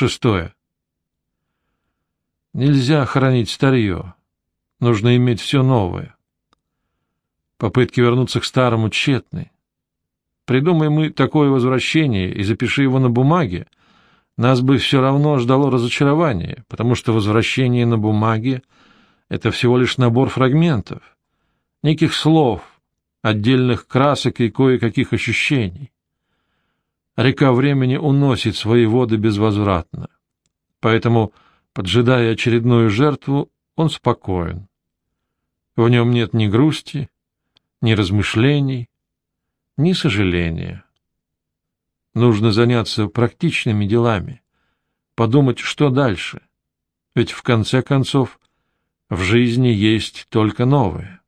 Шестое. Нельзя хранить старье. Нужно иметь все новое. Попытки вернуться к старому тщетны. Придумай мы такое возвращение и запиши его на бумаге, нас бы все равно ждало разочарование, потому что возвращение на бумаге — это всего лишь набор фрагментов, неких слов, отдельных красок и кое-каких ощущений. Река времени уносит свои воды безвозвратно. Поэтому, поджидая очередную жертву, он спокоен. В нем нет ни грусти, ни размышлений, ни сожаления. Нужно заняться практичными делами, подумать, что дальше. Ведь в конце концов в жизни есть только новое.